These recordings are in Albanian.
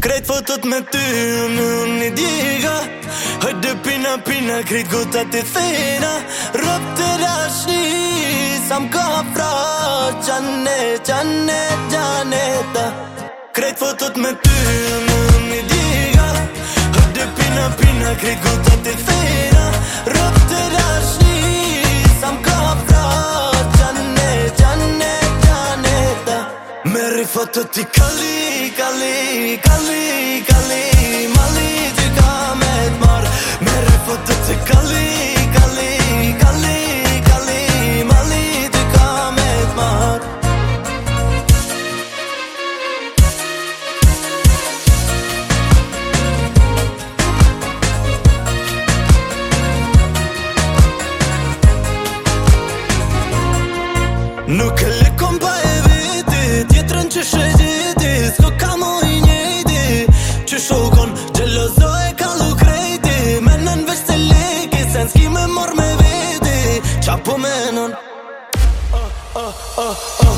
Krejt fotot me ty Unë një diga Hoj dë pina pina Krejt gota të thena Rëp të rashni Sa më ka fra Gjane, gjane, gjane ta Krejt fotot me ty Unë një diga Hoj dë pina pina Krejt gota të thena Rëp të rashni Sa më ka fra Gjane, gjane, gjane ta Meri fotot i kalli kalli, kalli, kalli Mali që ka me të marë Me refotë që kalli, kalli, kalli, kalli Mali që ka me të marë Nuk e lekon pa e vitit Tjetërën që shëgjitit ka Oh,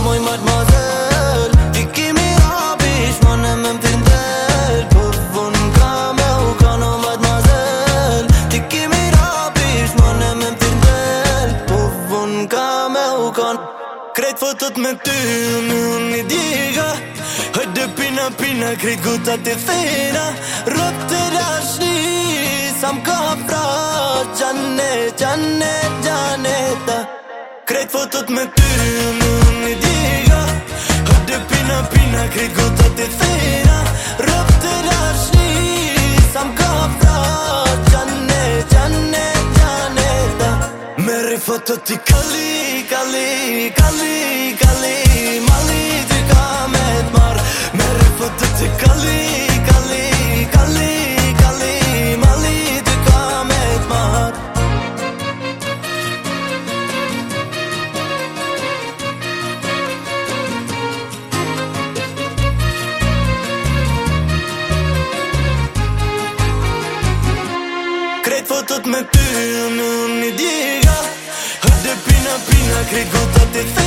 moj mademoiselle Ti kimi rabish Ma në më më të ndel Po vën ka me u kano mademoiselle Ti kimi rabish Ma në më më të ndel Po ka me u kano Krejt fëtët me ty Në në një diga Hëjtë pina pina Krejt guta të fina Rëpë të rashni Sam ka pra Gjane, gjane, gjane ta Krejt fotot me ty, Në një diga Hëtë pina, pina, kri këtë të të të tëna Rëpë të nashë sa më ka pra. Gjane, gjane, gjane, da Meri fotot i kali, kali, kali, kali fotot me ty Në një dira Hëtë pina pina kri gotat e të